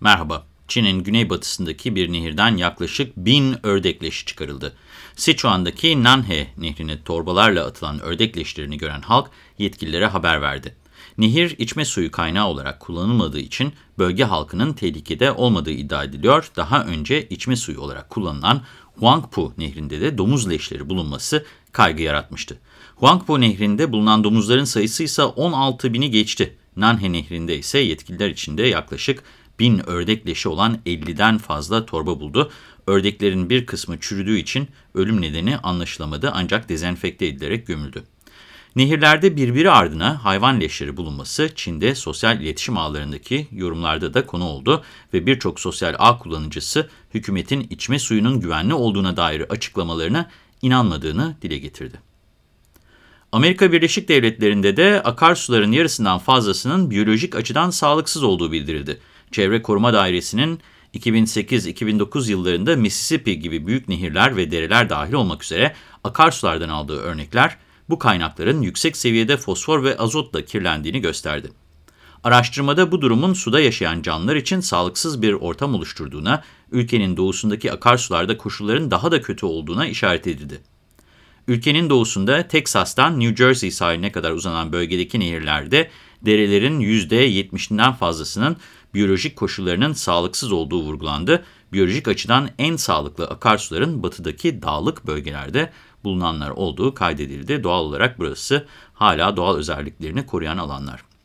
Merhaba. Çin'in güneybatısındaki bir nehirden yaklaşık bin ördek leşi çıkarıldı. Sichuan'daki Nanhe nehrine torbalarla atılan ördek leşlerini gören halk yetkililere haber verdi. Nehir içme suyu kaynağı olarak kullanılmadığı için bölge halkının tehlikede olmadığı iddia ediliyor. Daha önce içme suyu olarak kullanılan Huangpu nehrinde de domuz leşleri bulunması kaygı yaratmıştı. Huangpu nehrinde bulunan domuzların sayısı ise 16 bini geçti. Nanhe nehrinde ise yetkililer içinde yaklaşık bin ördek leşi olan 50'den fazla torba buldu. Ördeklerin bir kısmı çürüdüğü için ölüm nedeni anlaşılamadı ancak dezenfekte edilerek gömüldü. Nehirlerde birbiri ardına hayvan leşleri bulunması Çin'de sosyal iletişim ağlarındaki yorumlarda da konu oldu ve birçok sosyal ağ kullanıcısı hükümetin içme suyunun güvenli olduğuna dair açıklamalarına inanmadığını dile getirdi. Amerika Birleşik Devletleri'nde de akarsuların yarısından fazlasının biyolojik açıdan sağlıksız olduğu bildirildi. Çevre Koruma Dairesi'nin 2008-2009 yıllarında Mississippi gibi büyük nehirler ve dereler dahil olmak üzere akarsulardan aldığı örnekler, bu kaynakların yüksek seviyede fosfor ve azotla kirlendiğini gösterdi. Araştırmada bu durumun suda yaşayan canlılar için sağlıksız bir ortam oluşturduğuna, ülkenin doğusundaki akarsularda koşulların daha da kötü olduğuna işaret edildi. Ülkenin doğusunda Teksas'tan New Jersey sahiline kadar uzanan bölgedeki nehirlerde derelerin %70'inden fazlasının biyolojik koşullarının sağlıksız olduğu vurgulandı. Biyolojik açıdan en sağlıklı akarsuların batıdaki dağlık bölgelerde bulunanlar olduğu kaydedildi. Doğal olarak burası hala doğal özelliklerini koruyan alanlar.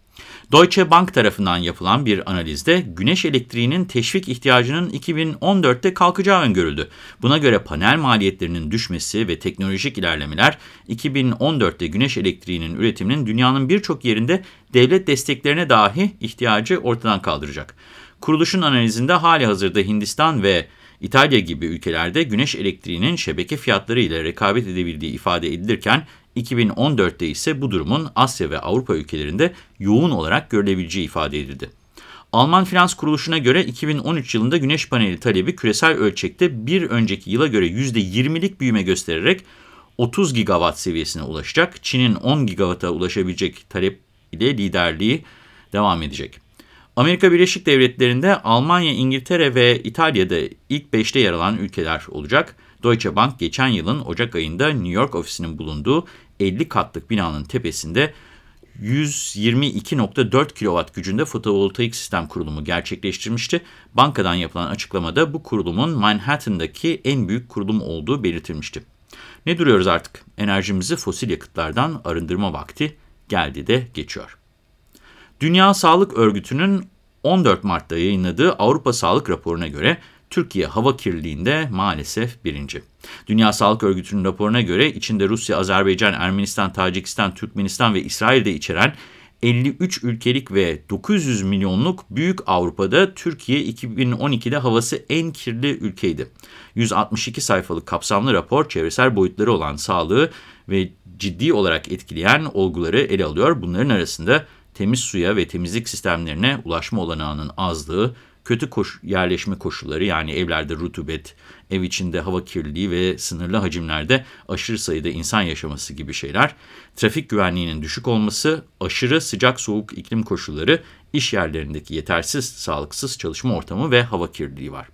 Deutsche Bank tarafından yapılan bir analizde güneş elektriğinin teşvik ihtiyacının 2014'te kalkacağı öngörüldü. Buna göre panel maliyetlerinin düşmesi ve teknolojik ilerlemeler 2014'te güneş elektriğinin üretiminin dünyanın birçok yerinde devlet desteklerine dahi ihtiyacı ortadan kaldıracak. Kuruluşun analizinde hali hazırda Hindistan ve İtalya gibi ülkelerde güneş elektriğinin şebeke fiyatları ile rekabet edebildiği ifade edilirken 2014'te ise bu durumun Asya ve Avrupa ülkelerinde yoğun olarak görülebileceği ifade edildi. Alman Finans Kuruluşu'na göre 2013 yılında güneş paneli talebi küresel ölçekte bir önceki yıla göre %20'lik büyüme göstererek 30 gigawatt seviyesine ulaşacak. Çin'in 10 gigawatt'a ulaşabilecek talep ile liderliği devam edecek. Amerika Birleşik Devletleri'nde Almanya, İngiltere ve İtalya'da ilk 5'te yer alan ülkeler olacak. Deutsche Bank geçen yılın Ocak ayında New York ofisinin bulunduğu 50 katlık binanın tepesinde 122.4 kW gücünde fotovoltaik sistem kurulumu gerçekleştirmişti. Bankadan yapılan açıklamada bu kurulumun Manhattan'daki en büyük kurulum olduğu belirtilmişti. Ne duruyoruz artık? Enerjimizi fosil yakıtlardan arındırma vakti geldi de geçiyor. Dünya Sağlık Örgütü'nün 14 Mart'ta yayınladığı Avrupa Sağlık Raporu'na göre Türkiye hava kirliliğinde maalesef birinci. Dünya Sağlık Örgütü'nün raporuna göre içinde Rusya, Azerbaycan, Ermenistan, Tacikistan, Türkmenistan ve İsrail'de içeren 53 ülkelik ve 900 milyonluk büyük Avrupa'da Türkiye 2012'de havası en kirli ülkeydi. 162 sayfalık kapsamlı rapor çevresel boyutları olan sağlığı ve ciddi olarak etkileyen olguları ele alıyor. Bunların arasında temiz suya ve temizlik sistemlerine ulaşma olanağının azlığı, kötü koş yerleşme koşulları yani evlerde rutubet, ev içinde hava kirliliği ve sınırlı hacimlerde aşırı sayıda insan yaşaması gibi şeyler, trafik güvenliğinin düşük olması, aşırı sıcak soğuk iklim koşulları, iş yerlerindeki yetersiz sağlıksız çalışma ortamı ve hava kirliliği var.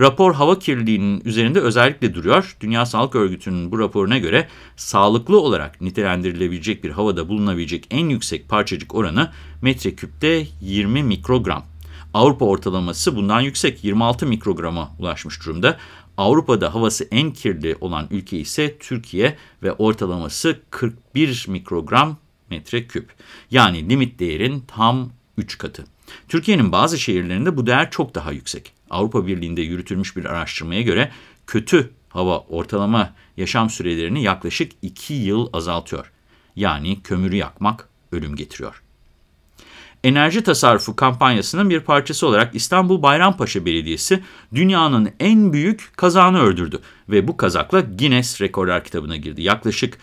Rapor hava kirliliğinin üzerinde özellikle duruyor. Dünya Sağlık Örgütü'nün bu raporuna göre sağlıklı olarak nitelendirilebilecek bir havada bulunabilecek en yüksek parçacık oranı metreküpte 20 mikrogram. Avrupa ortalaması bundan yüksek 26 mikrograma ulaşmış durumda. Avrupa'da havası en kirli olan ülke ise Türkiye ve ortalaması 41 mikrogram metreküp. Yani limit değerin tam 3 katı. Türkiye'nin bazı şehirlerinde bu değer çok daha yüksek. Avrupa Birliği'nde yürütülmüş bir araştırmaya göre kötü hava ortalama yaşam sürelerini yaklaşık 2 yıl azaltıyor. Yani kömürü yakmak ölüm getiriyor. Enerji tasarrufu kampanyasının bir parçası olarak İstanbul Bayrampaşa Belediyesi dünyanın en büyük kazağını ördürdü ve bu kazakla Guinness Rekorlar kitabına girdi. Yaklaşık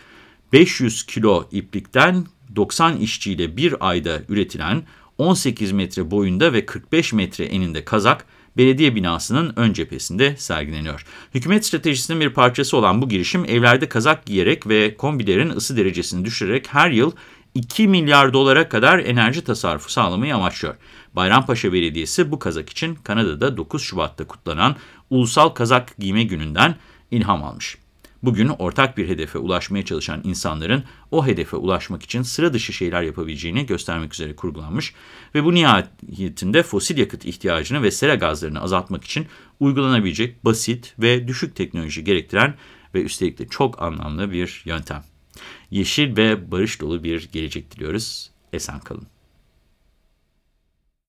500 kilo iplikten 90 işçiyle bir ayda üretilen 18 metre boyunda ve 45 metre eninde kazak belediye binasının ön cephesinde sergileniyor. Hükümet stratejisinin bir parçası olan bu girişim evlerde kazak giyerek ve kombilerin ısı derecesini düşürerek her yıl 2 milyar dolara kadar enerji tasarrufu sağlamayı amaçlıyor. Bayrampaşa Belediyesi bu kazak için Kanada'da 9 Şubat'ta kutlanan Ulusal Kazak Giyme Günü'nden ilham almış. Bugün ortak bir hedefe ulaşmaya çalışan insanların o hedefe ulaşmak için sıra dışı şeyler yapabileceğini göstermek üzere kurgulanmış ve bu nihayetinde fosil yakıt ihtiyacını ve sera gazlarını azaltmak için uygulanabilecek basit ve düşük teknoloji gerektiren ve üstelik de çok anlamlı bir yöntem. Yeşil ve barış dolu bir gelecek diliyoruz. Esen kalın.